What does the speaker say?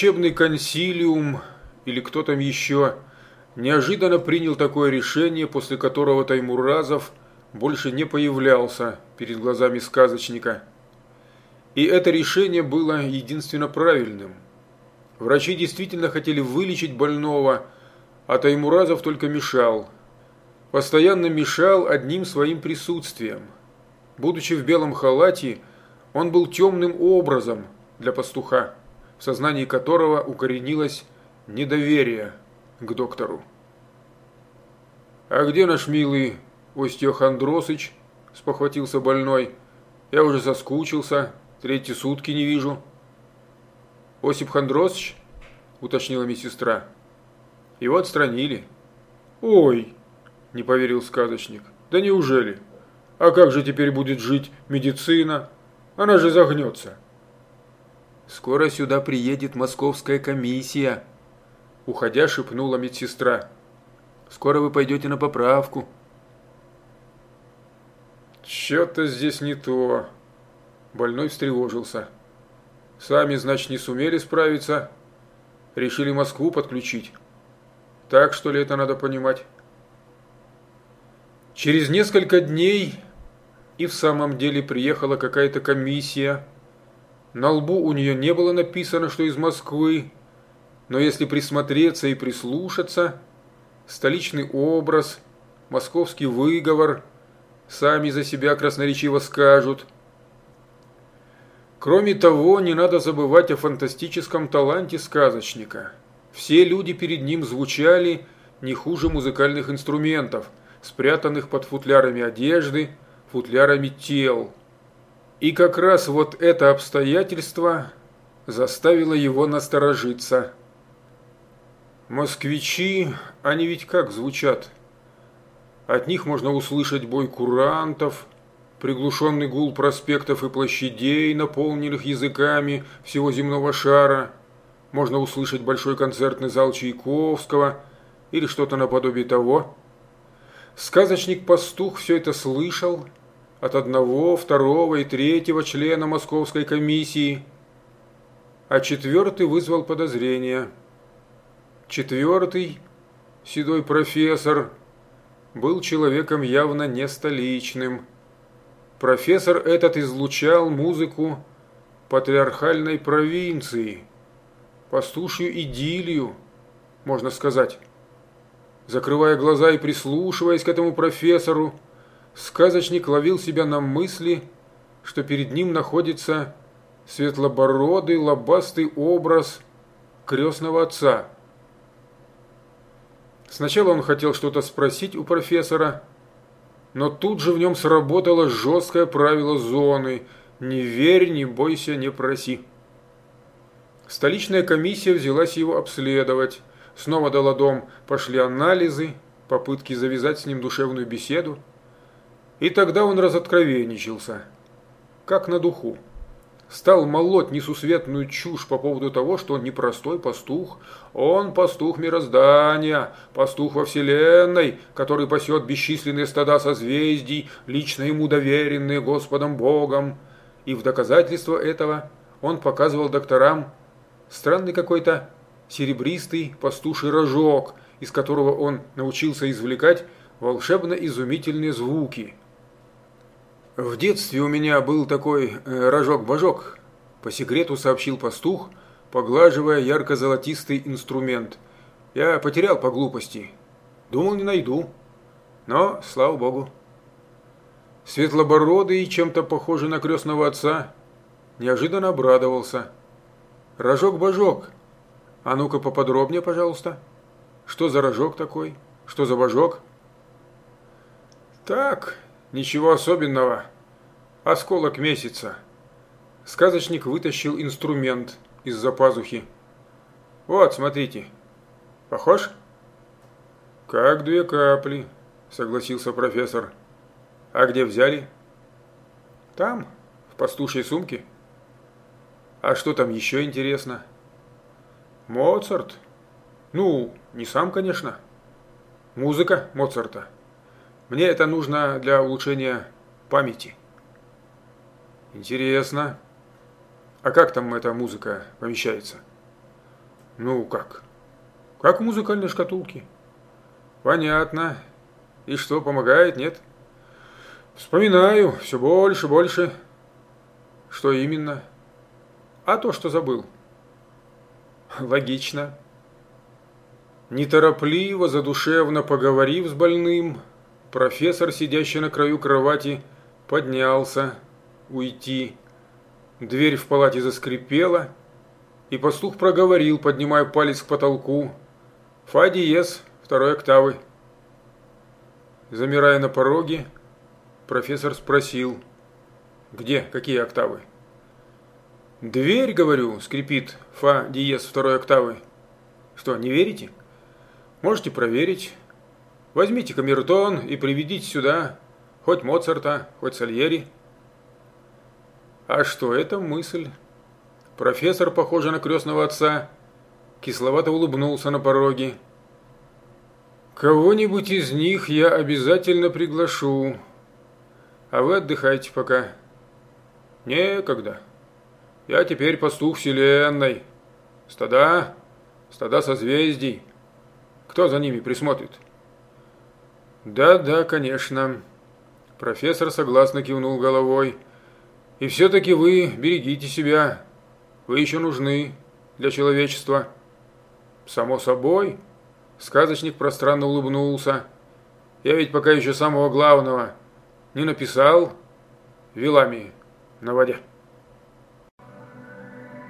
врачебный консилиум или кто там еще неожиданно принял такое решение, после которого Таймуразов больше не появлялся перед глазами сказочника. И это решение было единственно правильным. Врачи действительно хотели вылечить больного, а Таймуразов только мешал. Постоянно мешал одним своим присутствием. Будучи в белом халате, он был темным образом для пастуха, в сознании которого укоренилось недоверие к доктору. «А где наш милый Остеохондросыч?» – спохватился больной. «Я уже соскучился, третьи сутки не вижу». «Осип Хондросыч?» – уточнила медсестра. «Его отстранили». «Ой!» – не поверил сказочник. «Да неужели? А как же теперь будет жить медицина? Она же загнется». «Скоро сюда приедет московская комиссия», – уходя шепнула медсестра. «Скоро вы пойдете на поправку». «Чё-то здесь не то». Больной встревожился. Сами, значит, не сумели справиться. Решили Москву подключить. Так, что ли, это надо понимать? Через несколько дней и в самом деле приехала какая-то комиссия. На лбу у нее не было написано, что из Москвы, но если присмотреться и прислушаться, столичный образ, московский выговор сами за себя красноречиво скажут – Кроме того, не надо забывать о фантастическом таланте сказочника. Все люди перед ним звучали не хуже музыкальных инструментов, спрятанных под футлярами одежды, футлярами тел. И как раз вот это обстоятельство заставило его насторожиться. Москвичи, они ведь как звучат? От них можно услышать бой курантов – приглушенный гул проспектов и площадей, наполненных языками всего земного шара. Можно услышать большой концертный зал Чайковского или что-то наподобие того. Сказочник-пастух все это слышал от одного, второго и третьего члена московской комиссии, а четвертый вызвал подозрение. Четвертый, седой профессор, был человеком явно не столичным – Профессор этот излучал музыку патриархальной провинции, пастушью идиллию, можно сказать. Закрывая глаза и прислушиваясь к этому профессору, сказочник ловил себя на мысли, что перед ним находится светлобородый лобастый образ крестного отца. Сначала он хотел что-то спросить у профессора, но тут же в нем сработало жесткое правило зоны «Не верь, не бойся, не проси». Столичная комиссия взялась его обследовать. Снова дала дом, пошли анализы, попытки завязать с ним душевную беседу. И тогда он разоткровенничался, как на духу. Стал молоть несусветную чушь по поводу того, что он не простой пастух, он пастух мироздания, пастух во Вселенной, который пасет бесчисленные стада созвездий, лично ему доверенные Господом Богом. И в доказательство этого он показывал докторам странный какой-то серебристый пастуший рожок, из которого он научился извлекать волшебно-изумительные звуки – в детстве у меня был такой э, рожок-божок, по секрету сообщил пастух, поглаживая ярко-золотистый инструмент. Я потерял по глупости. Думал, не найду. Но, слава богу. Светлобородый, чем-то похожий на крестного отца, неожиданно обрадовался. «Рожок-божок, а ну-ка поподробнее, пожалуйста. Что за рожок такой? Что за божок?» «Так, Ничего особенного. Осколок месяца. Сказочник вытащил инструмент из-за пазухи. Вот, смотрите. Похож? Как две капли, согласился профессор. А где взяли? Там, в пастушьей сумке. А что там еще интересно? Моцарт. Ну, не сам, конечно. Музыка Моцарта. Мне это нужно для улучшения памяти. Интересно. А как там эта музыка помещается? Ну как? Как в музыкальной шкатулке. Понятно. И что, помогает, нет? Вспоминаю, все больше, больше. Что именно? А то, что забыл. Логично. Неторопливо, задушевно поговорив с больным, профессор, сидящий на краю кровати, поднялся уйти. Дверь в палате заскрипела, и пастух проговорил, поднимая палец к потолку. «Фа диез, второй октавы». Замирая на пороге, профессор спросил, «Где? Какие октавы?» «Дверь, говорю, скрипит, фа диез второй октавы». «Что, не верите?» «Можете проверить. Возьмите камертон и приведите сюда хоть Моцарта, хоть Сальери». «А что, это мысль?» Профессор, похожий на крестного отца, кисловато улыбнулся на пороге. Кого-нибудь из них я обязательно приглашу. А вы отдыхайте пока. Некогда. Я теперь пастух вселенной. Стада, стада созвездий. Кто за ними присмотрит? Да-да, конечно. Профессор согласно кивнул головой. И все-таки вы берегите себя. Вы еще нужны для человечества. Само собой. Сказочник пространно улыбнулся. Я ведь пока еще самого главного не написал вилами на воде.